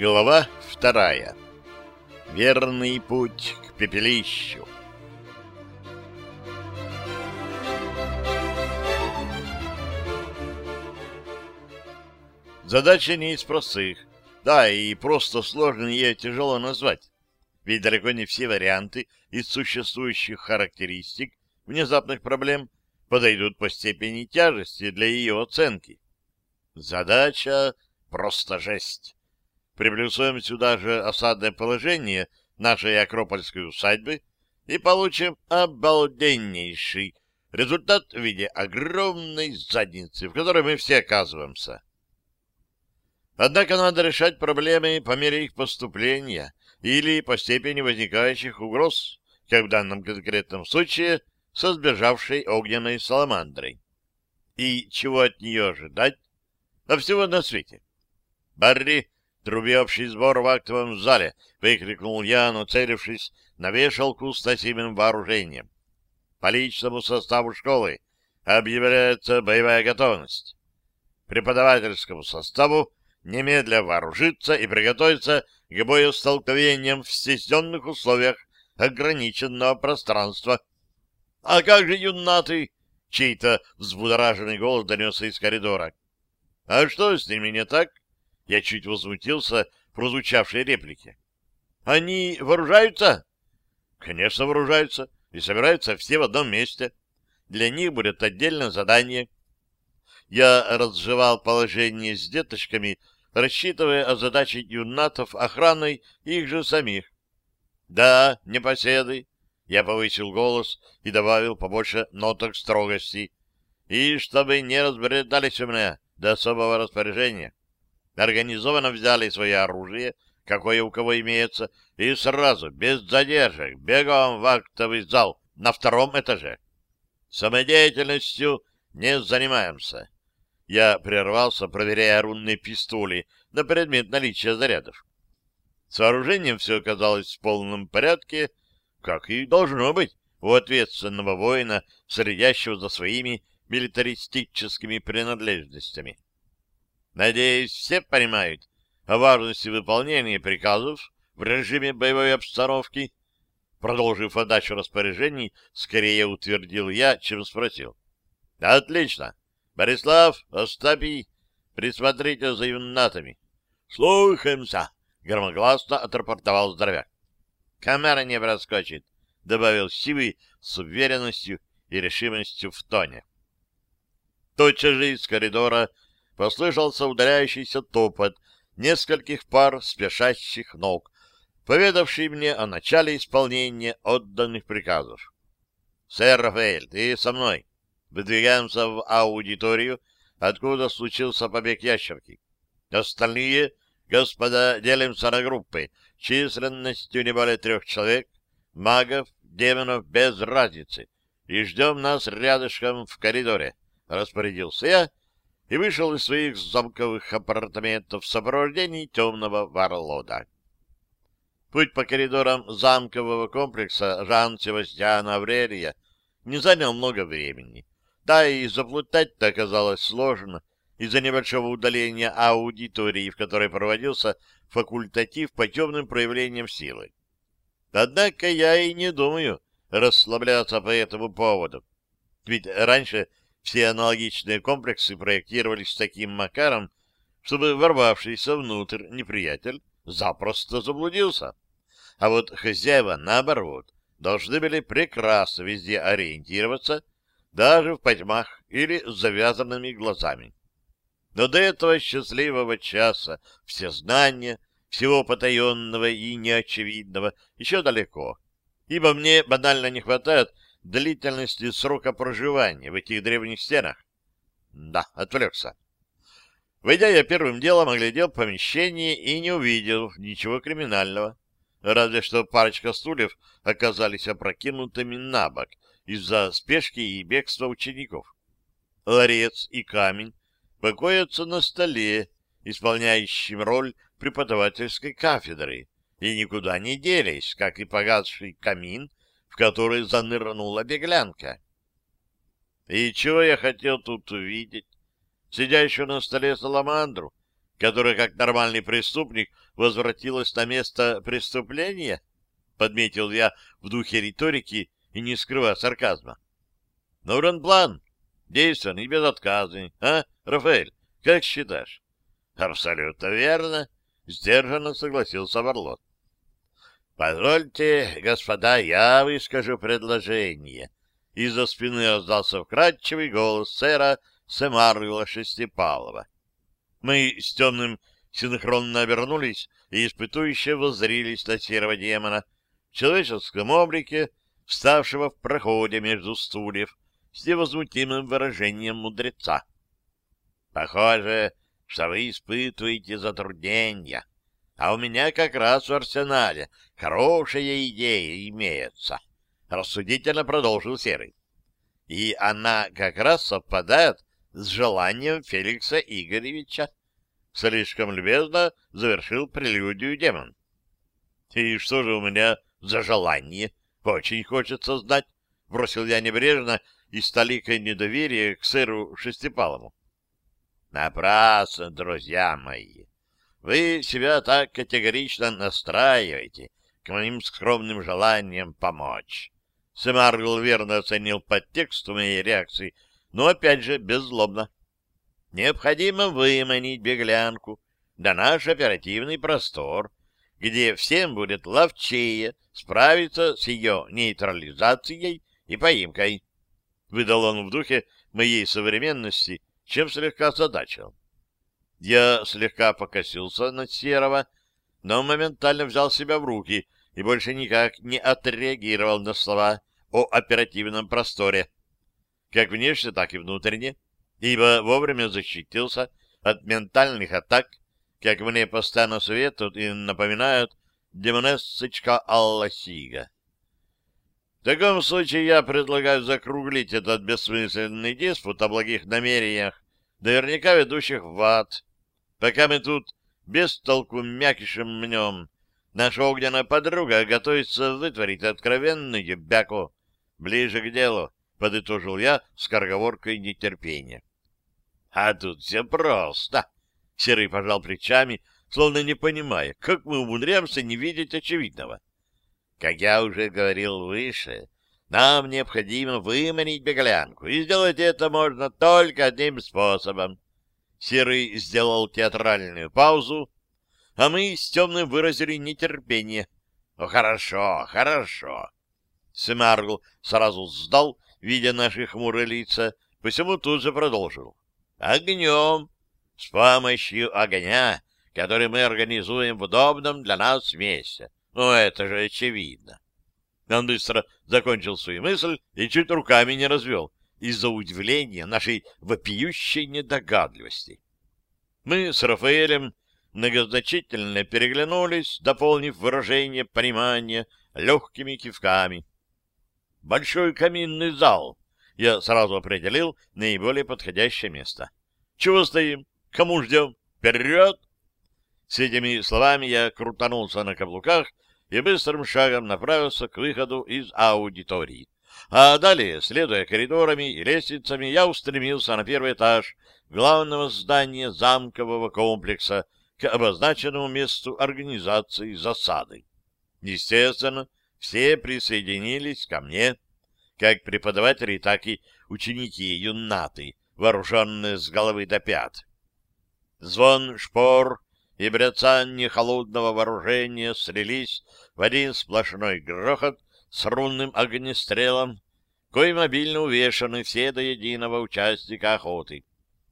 Глава вторая. Верный путь к пепелищу. Задача не из простых. Да, и просто сложно ее тяжело назвать. Ведь далеко не все варианты из существующих характеристик внезапных проблем подойдут по степени тяжести для ее оценки. Задача просто жесть. Приплюсуем сюда же осадное положение нашей Акропольской усадьбы и получим обалденнейший результат в виде огромной задницы, в которой мы все оказываемся. Однако надо решать проблемы по мере их поступления или по степени возникающих угроз, как в данном конкретном случае со сбежавшей огненной саламандрой. И чего от нее ожидать? А всего на свете. Барри, труби общий сбор в актовом зале, выкрикнул я, нацелившись на вешалку с носимым вооружением. По личному составу школы объявляется боевая готовность. Преподавательскому составу немедля вооружиться и приготовиться к боестолкновениям в стесненных условиях ограниченного пространства. — А как же юнаты? — чей-то взбудораженный голос донесся из коридора. — А что с ними не так? Я чуть возмутился прозвучавшей реплике. — Они вооружаются? — Конечно, вооружаются и собираются все в одном месте. Для них будет отдельное задание. Я разжевал положение с деточками, рассчитывая озадачить юнатов охраной их же самих. — Да, непоседы, — я повысил голос и добавил побольше ноток строгости. — И чтобы не разбредались у меня до особого распоряжения. Организованно взяли свое оружие, какое у кого имеется, и сразу, без задержек, бегом в актовый зал на втором этаже. Самодеятельностью не занимаемся. Я прервался, проверяя рунные пистоли на предмет наличия зарядов. С вооружением все оказалось в полном порядке, как и должно быть у ответственного воина, следящего за своими милитаристическими принадлежностями. Надеюсь, все понимают о важности выполнения приказов в режиме боевой обстановки. Продолжив отдачу распоряжений, скорее утвердил я, чем спросил. — Отлично. Борислав, Остапий, присмотрите за юнатами. — Слухаемся! — громогласно отрапортовал здоровяк. — Камера не проскочит, — добавил Сивый с уверенностью и решимостью в тоне. Тотчас же из коридора послышался удаляющийся топот нескольких пар спешащих ног, поведавший мне о начале исполнения отданных приказов. — Сэр Рафаэль, ты со мной. Выдвигаемся в аудиторию, откуда случился побег ящерки. Остальные, господа, делимся на группы численностью не более трех человек, магов, демонов без разницы, и ждем нас рядышком в коридоре, — распорядился я и вышел из своих замковых апартаментов в сопровождении темного варлода. Путь по коридорам замкового комплекса Жан-Себастьяна Аврелия не занял много времени. Да и заплутать-то оказалось сложно из-за небольшого удаления аудитории, в которой проводился факультатив по темным проявлениям силы. Однако я и не думаю расслабляться по этому поводу. Ведь раньше все аналогичные комплексы проектировались таким макаром, чтобы ворвавшийся внутрь неприятель запросто заблудился. А вот хозяева, наоборот, должны были прекрасно везде ориентироваться даже в потьмах или с завязанными глазами. Но до этого счастливого часа все знания, всего потаенного и неочевидного еще далеко, ибо мне банально не хватает длительности срока проживания в этих древних стенах. Да, отвлекся. Войдя, я первым делом оглядел помещение и не увидел ничего криминального. Разве что парочка стульев оказались опрокинутыми на бок, из-за спешки и бегства учеников. Ларец и камень покоятся на столе, исполняющем роль преподавательской кафедры, и никуда не делись, как и погасший камин, в который занырнула беглянка. И чего я хотел тут увидеть? Сидящую на столе саламандру, которая, как нормальный преступник, возвратилась на место преступления? Подметил я в духе риторики и не скрывая сарказма. Нужен план, действенный и безотказный. А, Рафаэль, как считаешь? Абсолютно верно, сдержанно согласился Варлот. Позвольте, господа, я выскажу предложение. Из-за спины раздался вкрадчивый голос сэра Семарвила Шестипалова. Мы с темным синхронно обернулись и испытующе воззрились на серого демона в человеческом облике, вставшего в проходе между стульев с невозмутимым выражением мудреца. Похоже, что вы испытываете затруднения, а у меня как раз в арсенале хорошая идея имеется, — рассудительно продолжил Серый. И она как раз совпадает с желанием Феликса Игоревича. Слишком любезно завершил прелюдию демон. — И что же у меня за желание? Очень хочется знать, — бросил я небрежно и с толикой недоверия к сэру Шестипалому. — Напрасно, друзья мои. Вы себя так категорично настраиваете к моим скромным желаниям помочь. Семаргл верно оценил подтекст моей реакции, но, опять же, беззлобно. Необходимо выманить беглянку на наш оперативный простор, где всем будет ловчее справиться с ее нейтрализацией и поимкой. Выдал он в духе моей современности, чем слегка задачил. Я слегка покосился на Серого, но моментально взял себя в руки и больше никак не отреагировал на слова о оперативном просторе, как внешне, так и внутренне, ибо вовремя защитился от ментальных атак, как мне постоянно советуют и напоминают демонессочка Алла Сига. В таком случае я предлагаю закруглить этот бессмысленный диспут о благих намерениях, наверняка ведущих в ад. Пока мы тут без толку мякишем мнем, наша огненная подруга готовится вытворить откровенную бяку. Ближе к делу, — подытожил я с корговоркой нетерпения. — А тут все просто. Серый пожал плечами, словно не понимая, как мы умудряемся не видеть очевидного. Как я уже говорил выше, нам необходимо выманить беглянку, и сделать это можно только одним способом. Серый сделал театральную паузу, а мы с темным выразили нетерпение. — Хорошо, хорошо. Семаргл сразу сдал, видя наши хмурые лица, посему тут же продолжил. Огнем! С помощью огня, который мы организуем в удобном для нас месте. Ну, это же очевидно. Он быстро закончил свою мысль и чуть руками не развел из-за удивления нашей вопиющей недогадливости. Мы с Рафаэлем многозначительно переглянулись, дополнив выражение понимания легкими кивками. Большой каминный зал. Я сразу определил наиболее подходящее место. Чего стоим? Кому ждем? Вперед! С этими словами я крутанулся на каблуках и быстрым шагом направился к выходу из аудитории. А далее, следуя коридорами и лестницами, я устремился на первый этаж главного здания замкового комплекса к обозначенному месту организации засады. Естественно, все присоединились ко мне, как преподаватели, так и ученики-юнаты, вооруженные с головы до пят. Звон шпор и бряцание холодного вооружения слились в один сплошной грохот с рунным огнестрелом, кой мобильно увешаны все до единого участника охоты.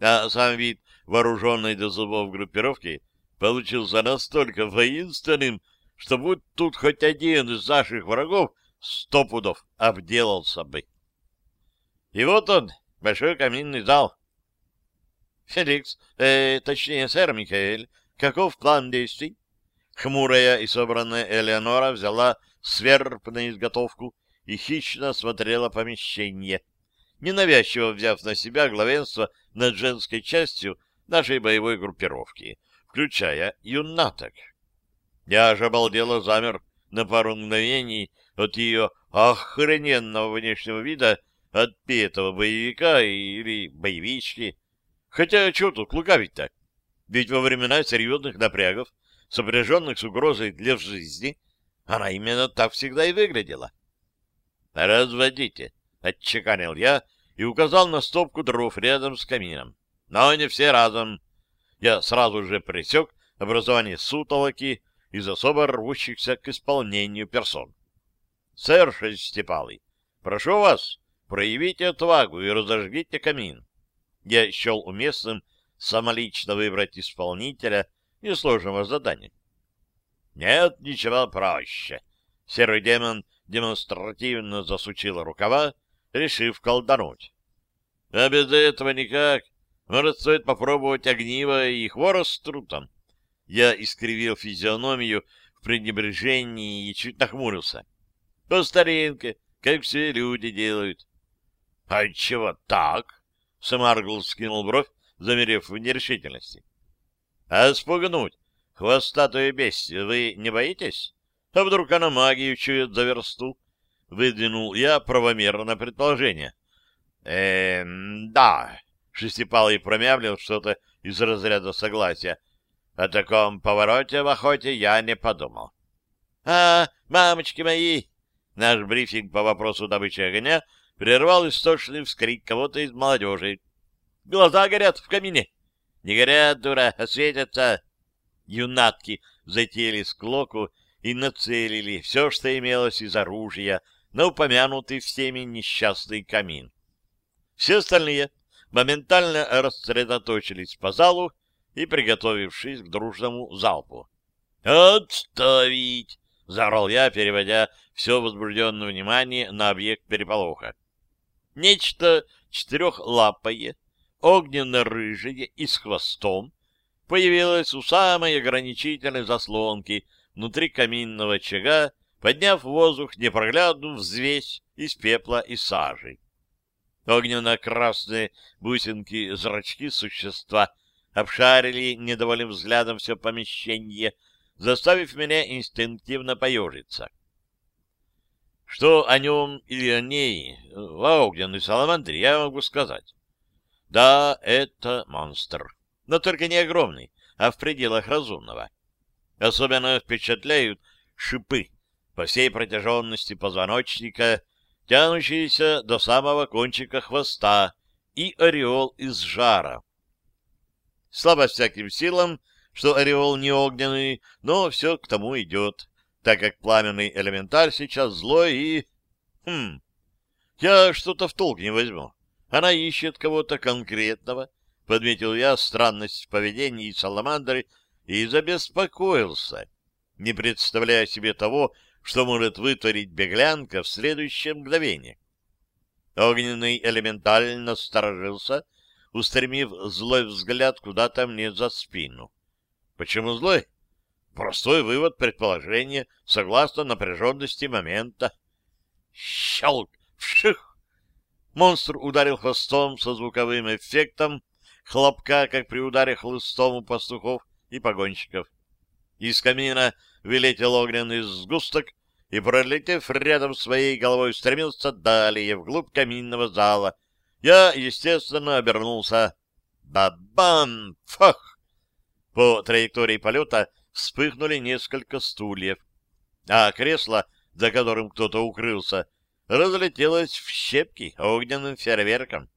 А сам вид вооруженной до зубов группировки получился настолько воинственным, что будь тут хоть один из наших врагов, сто пудов обделался бы. И вот он, большой каминный зал. Феликс, э, точнее, сэр Михаэль, каков план действий? Хмурая и собранная Элеонора взяла сверб на изготовку и хищно смотрела помещение, ненавязчиво взяв на себя главенство над женской частью нашей боевой группировки, включая юнаток. Я же обалдело замер на пару мгновений от ее охрененного внешнего вида отпетого боевика или боевички. Хотя что тут лукавить-то? Ведь во времена серьезных напрягов, сопряженных с угрозой для жизни, она именно так всегда и выглядела. «Разводите», — отчеканил я и указал на стопку дров рядом с камином. «Но не все разом». Я сразу же пресек образование сутолоки из особо рвущихся к исполнению персон. «Сэр Шестипалый, прошу вас, проявите отвагу и разожгите камин». Я счел уместным самолично выбрать исполнителя несложного задания. Нет ничего проще. Серый демон демонстративно засучил рукава, решив колдануть. А без этого никак. Может, стоит попробовать огниво и хворост трутом. Я искривил физиономию в пренебрежении и чуть нахмурился. По старинке, как все люди делают. — А чего так? — Самаргл скинул бровь, замерев в нерешительности. — А спугнуть хвостатую бестию вы не боитесь? А вдруг она магию чует за версту? Выдвинул я правомерно предположение. э да. Шестипалый промямлил что-то из разряда согласия. О таком повороте в охоте я не подумал. — А, мамочки мои! Наш брифинг по вопросу добычи огня прервал истошный вскрик кого-то из молодежи. Глаза горят в камине. Не горят, дура, а светятся. Юнатки затеяли склоку и нацелили все, что имелось из оружия, на упомянутый всеми несчастный камин. Все остальные моментально рассредоточились по залу и приготовившись к дружному залпу. «Отставить!» — заорал я, переводя все возбужденное внимание на объект переполоха. Нечто четырехлапое, огненно-рыжее и с хвостом, появилась у самой ограничительной заслонки внутри каминного очага, подняв в воздух непроглядную взвесь из пепла и сажи. Огненно-красные бусинки зрачки существа обшарили недовольным взглядом все помещение, заставив меня инстинктивно поежиться. Что о нем или о ней, в огненной саламандре, я могу сказать. Да, это монстр, но только не огромный, а в пределах разумного. Особенно впечатляют шипы по всей протяженности позвоночника, тянущиеся до самого кончика хвоста, и ореол из жара. Слабо всяким силам, что ореол не огненный, но все к тому идет, так как пламенный элементаль сейчас злой и... Хм, я что-то в толк не возьму. Она ищет кого-то конкретного, подметил я странность в поведении саламандры и забеспокоился, не представляя себе того, что может вытворить беглянка в следующее мгновение. Огненный элементаль насторожился, устремив злой взгляд куда-то мне за спину. Почему злой? Простой вывод предположения, согласно напряженности момента. Щелк! Вших! Монстр ударил хвостом со звуковым эффектом хлопка, как при ударе хлыстом у пастухов и погонщиков. Из камина вылетел огненный сгусток и, пролетев рядом своей головой, стремился далее, вглубь каминного зала. Я, естественно, обернулся. Ба-бам! Фах! По траектории полета вспыхнули несколько стульев, а кресло, за которым кто-то укрылся, разлетелось в щепки огненным фейерверком.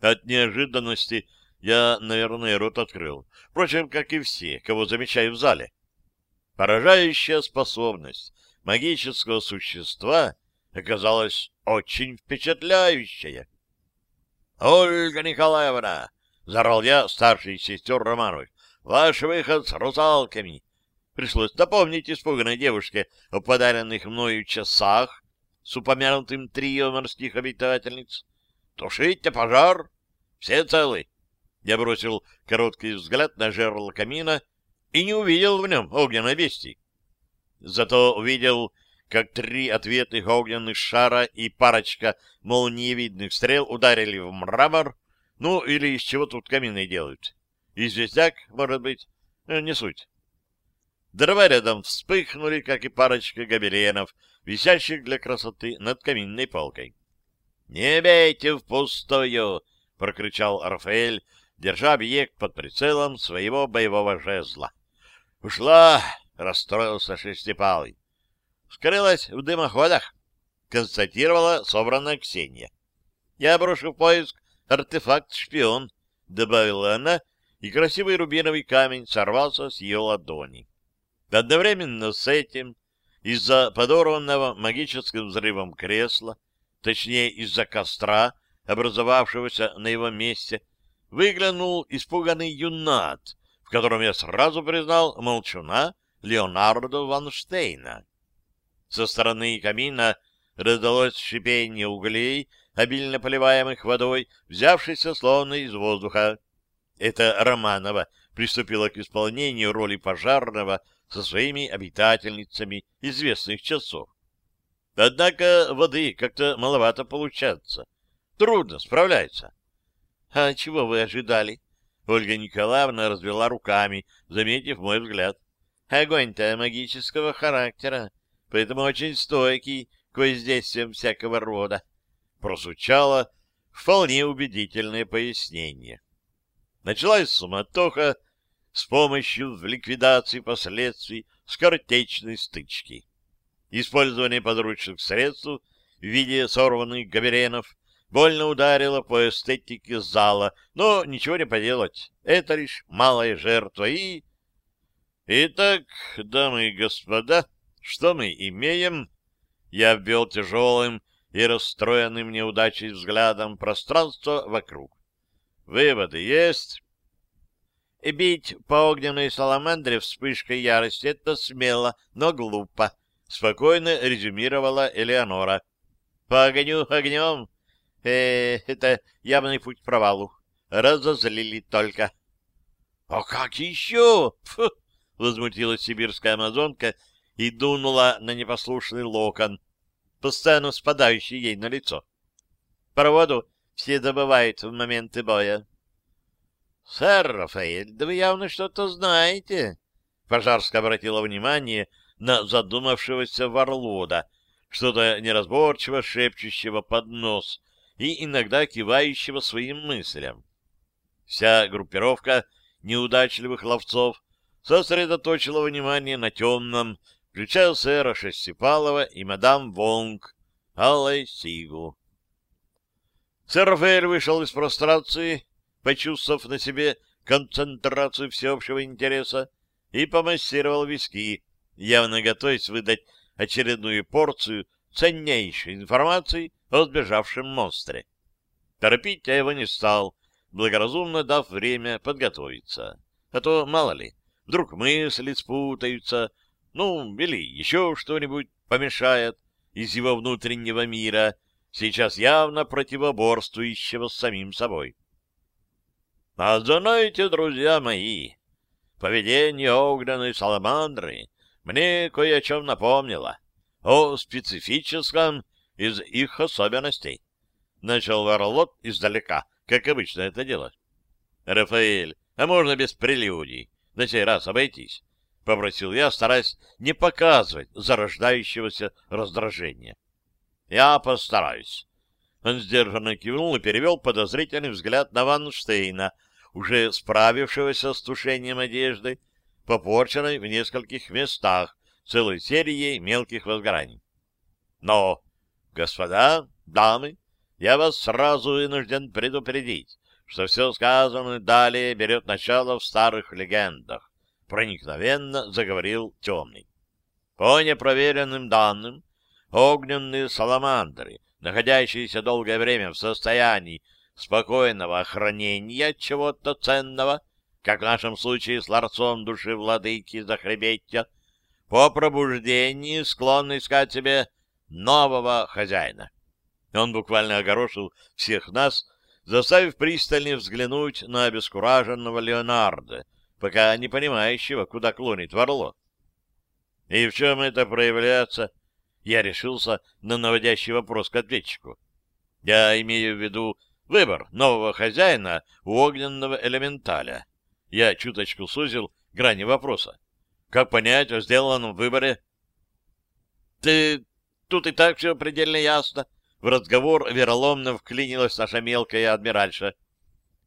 От неожиданности я, наверное, рот открыл. Впрочем, как и все, кого замечаю в зале. Поражающая способность магического существа оказалась очень впечатляющая. — Ольга Николаевна! — зарал я старший сестер Романовых. — Ваш выход с русалками! Пришлось напомнить испуганной девушке о подаренных мною часах с упомянутым трио морских обитательниц. Тушите пожар! Все целы! Я бросил короткий взгляд на жерло камина и не увидел в нем огненной бестии. Зато увидел, как три ответных огненных шара и парочка молниевидных стрел ударили в мрамор, ну, или из чего тут камины делают. Известяк, может быть, э, не суть. Дрова рядом вспыхнули, как и парочка гобеленов, висящих для красоты над каминной полкой. — Не бейте впустую! — прокричал Рафаэль, держа объект под прицелом своего боевого жезла. «Ушла!» — расстроился Шестипалый. «Скрылась в дымоходах», — констатировала собранная Ксения. «Я брошу в поиск артефакт-шпион», — добавила она, и красивый рубиновый камень сорвался с ее ладони. Одновременно с этим из-за подорванного магическим взрывом кресла, точнее из-за костра, образовавшегося на его месте, выглянул испуганный юнат, в котором я сразу признал молчуна Леонардо Ванштейна. Со стороны камина раздалось шипение углей, обильно поливаемых водой, взявшейся словно из воздуха. Это Романова приступила к исполнению роли пожарного со своими обитательницами известных часов. Однако воды как-то маловато получается. Трудно справляется. — А чего вы ожидали? Ольга Николаевна развела руками, заметив мой взгляд. — Огонь-то магического характера, поэтому очень стойкий к воздействиям всякого рода. Прозвучало вполне убедительное пояснение. Началась суматоха, с помощью в ликвидации последствий скоротечной стычки. Использование подручных средств в виде сорванных габеренов больно ударило по эстетике зала, но ничего не поделать. Это лишь малая жертва и... Итак, дамы и господа, что мы имеем? Я обвел тяжелым и расстроенным неудачей взглядом пространство вокруг. Выводы есть? Бить по огненной саламандре вспышкой ярости — это смело, но глупо, — спокойно резюмировала Элеонора. — По огню огнем? Э, это явный путь к провалу. Разозлили только. — А как еще? Фу! — возмутилась сибирская амазонка и дунула на непослушный локон, постоянно спадающий ей на лицо. — Проводу все добывают в моменты боя. — Сэр Рафаэль, да вы явно что-то знаете. Пожарская обратила внимание на задумавшегося Варлода, что-то неразборчиво шепчущего под нос и иногда кивающего своим мыслям. Вся группировка неудачливых ловцов сосредоточила внимание на темном, включая сэра Шестипалова и мадам Вонг, Аллой Сигу. Сэр Рафаэль вышел из прострации почувствовав на себе концентрацию всеобщего интереса, и помассировал виски, явно готовясь выдать очередную порцию ценнейшей информации о сбежавшем монстре. Торопить я его не стал, благоразумно дав время подготовиться. А то, мало ли, вдруг мысли спутаются, ну, или еще что-нибудь помешает из его внутреннего мира, сейчас явно противоборствующего с самим собой. А знаете, друзья мои, поведение огненной саламандры мне кое о чем напомнило, о специфическом из их особенностей. Начал Варлот издалека, как обычно это делать. Рафаэль, а можно без прелюдий? На сей раз обойтись. — попросил я, стараясь не показывать зарождающегося раздражения. — Я постараюсь. Он сдержанно кивнул и перевел подозрительный взгляд на Ванштейна, уже справившегося с тушением одежды, попорченной в нескольких местах целой серией мелких возгораний. Но, господа, дамы, я вас сразу вынужден предупредить, что все сказанное далее берет начало в старых легендах, проникновенно заговорил темный. По непроверенным данным, огненные саламандры, находящиеся долгое время в состоянии спокойного охранения чего-то ценного, как в нашем случае с ларцом души владыки Захребетья, по пробуждении склонны искать себе нового хозяина. Он буквально огорошил всех нас, заставив пристальнее взглянуть на обескураженного Леонардо, пока не понимающего, куда клонит Варло. И в чем это проявляется? Я решился на наводящий вопрос к ответчику. Я имею в виду Выбор нового хозяина у огненного элементаля. Я чуточку сузил грани вопроса. Как понять о сделанном выборе? Ты тут и так все предельно ясно. В разговор вероломно вклинилась наша мелкая адмиральша.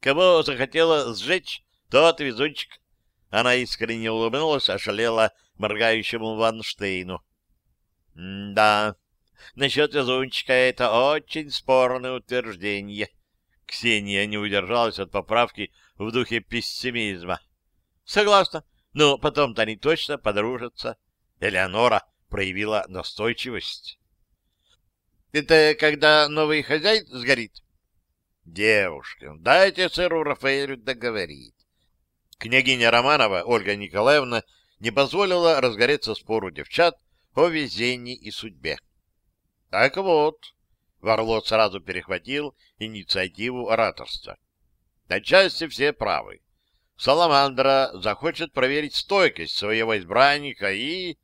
Кого захотела сжечь, тот везунчик. Она искренне улыбнулась, ошалела моргающему Ванштейну. — Да, насчет везунчика это очень спорное утверждение. Ксения не удержалась от поправки в духе пессимизма. — Согласна, но потом-то они точно подружатся. Элеонора проявила настойчивость. — Это когда новый хозяин сгорит? — Девушка, дайте сэру Рафаэлю договорить. Княгиня Романова, Ольга Николаевна, не позволила разгореться спору девчат о везении и судьбе. Так вот, Варлот сразу перехватил инициативу ораторства. Отчасти все правы. Саламандра захочет проверить стойкость своего избранника и...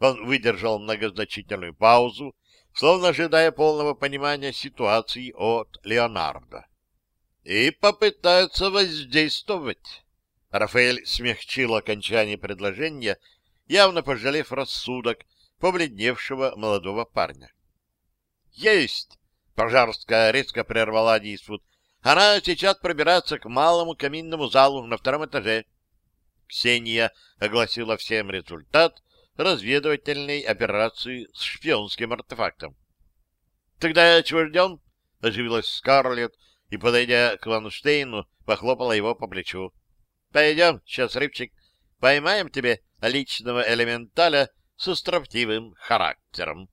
Он выдержал многозначительную паузу, словно ожидая полного понимания ситуации от Леонардо. И попытается воздействовать. Рафаэль смягчил окончание предложения, явно пожалев рассудок побледневшего молодого парня. «Есть!» — Пожарская резко прервала диспут. «Она сейчас пробирается к малому каминному залу на втором этаже». Ксения огласила всем результат разведывательной операции с шпионским артефактом. «Тогда чего ждем?» — оживилась Скарлетт и, подойдя к Ванштейну, похлопала его по плечу. «Пойдем, сейчас, рыбчик, поймаем тебе личного элементаля со строптивым характером».